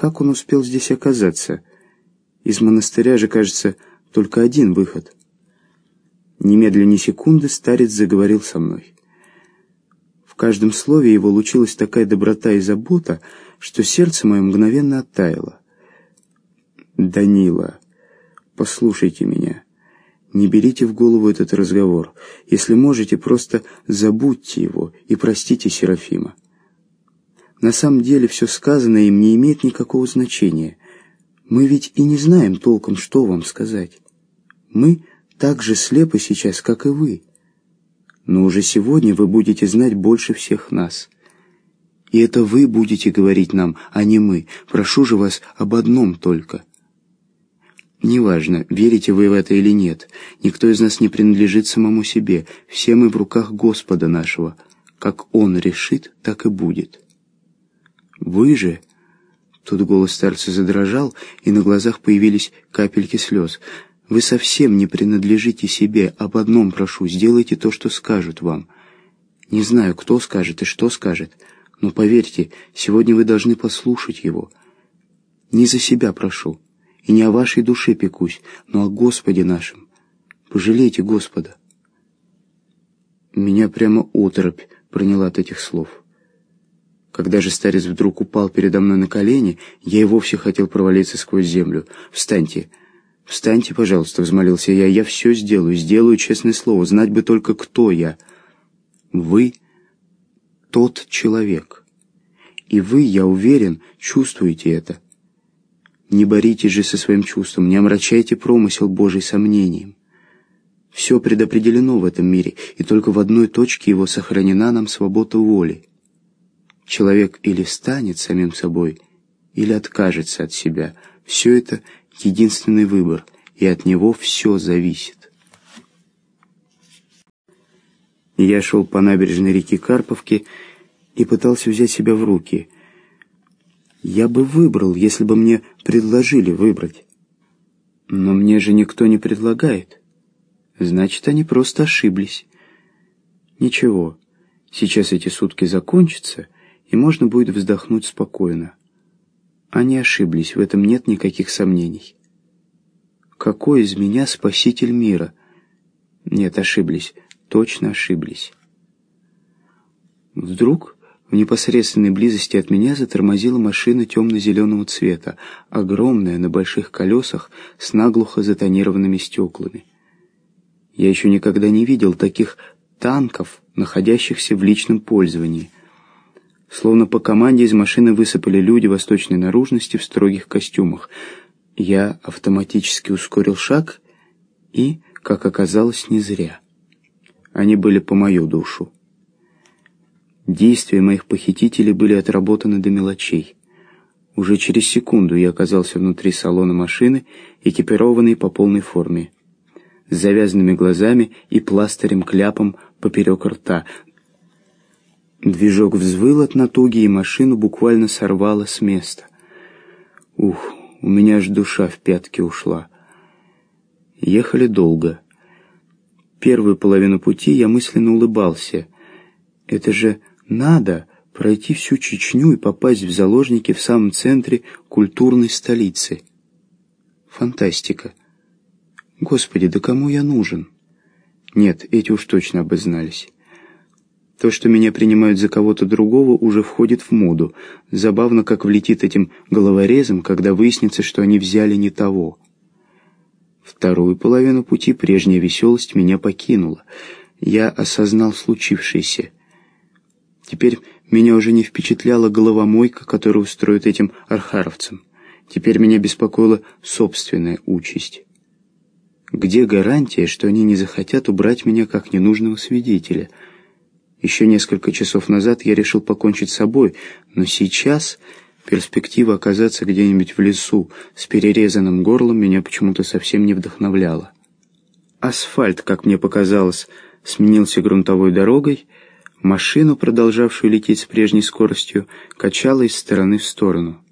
Как он успел здесь оказаться? Из монастыря же, кажется, только один выход. Немедленно секунды старец заговорил со мной. В каждом слове его лучилась такая доброта и забота, что сердце мое мгновенно оттаяло. «Данила, послушайте меня. Не берите в голову этот разговор. Если можете, просто забудьте его и простите Серафима. На самом деле все сказанное им не имеет никакого значения. Мы ведь и не знаем толком, что вам сказать. Мы так же слепы сейчас, как и вы. Но уже сегодня вы будете знать больше всех нас. И это вы будете говорить нам, а не мы. Прошу же вас об одном только. Неважно, верите вы в это или нет, никто из нас не принадлежит самому себе. Все мы в руках Господа нашего. Как Он решит, так и будет». Вы же...» Тут голос старца задрожал, и на глазах появились капельки слез. «Вы совсем не принадлежите себе. Об одном прошу, сделайте то, что скажут вам. Не знаю, кто скажет и что скажет, но поверьте, сегодня вы должны послушать его. Не за себя прошу, и не о вашей душе пекусь, но о Господе нашем. Пожалейте Господа». Меня прямо оторопь проняла от этих слов. Когда же старец вдруг упал передо мной на колени, я и вовсе хотел провалиться сквозь землю. «Встаньте! Встаньте, пожалуйста!» — взмолился я. «Я все сделаю, сделаю, честное слово. Знать бы только, кто я. Вы — тот человек. И вы, я уверен, чувствуете это. Не боритесь же со своим чувством, не омрачайте промысел Божий сомнением. Все предопределено в этом мире, и только в одной точке его сохранена нам свобода воли. Человек или станет самим собой, или откажется от себя. Все это единственный выбор, и от него все зависит. Я шел по набережной реки Карповки и пытался взять себя в руки. Я бы выбрал, если бы мне предложили выбрать. Но мне же никто не предлагает. Значит, они просто ошиблись. Ничего, сейчас эти сутки закончатся — и можно будет вздохнуть спокойно. Они ошиблись, в этом нет никаких сомнений. Какой из меня спаситель мира? Нет, ошиблись, точно ошиблись. Вдруг в непосредственной близости от меня затормозила машина темно-зеленого цвета, огромная, на больших колесах, с наглухо затонированными стеклами. Я еще никогда не видел таких танков, находящихся в личном пользовании – Словно по команде из машины высыпали люди восточной наружности в строгих костюмах. Я автоматически ускорил шаг и, как оказалось, не зря. Они были по мою душу. Действия моих похитителей были отработаны до мелочей. Уже через секунду я оказался внутри салона машины, экипированный по полной форме. С завязанными глазами и пластырем-кляпом поперек рта, Движок взвыл от натуги, и машину буквально сорвало с места. Ух, у меня аж душа в пятки ушла. Ехали долго. Первую половину пути я мысленно улыбался. Это же надо пройти всю Чечню и попасть в заложники в самом центре культурной столицы. Фантастика. Господи, да кому я нужен? Нет, эти уж точно обознались. То, что меня принимают за кого-то другого, уже входит в моду. Забавно, как влетит этим головорезом, когда выяснится, что они взяли не того. Вторую половину пути прежняя веселость меня покинула. Я осознал случившееся. Теперь меня уже не впечатляла головомойка, которую устроят этим архаровцам. Теперь меня беспокоила собственная участь. Где гарантия, что они не захотят убрать меня как ненужного свидетеля — еще несколько часов назад я решил покончить с собой, но сейчас перспектива оказаться где-нибудь в лесу с перерезанным горлом меня почему-то совсем не вдохновляла. Асфальт, как мне показалось, сменился грунтовой дорогой, машину, продолжавшую лететь с прежней скоростью, качало из стороны в сторону.